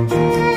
Música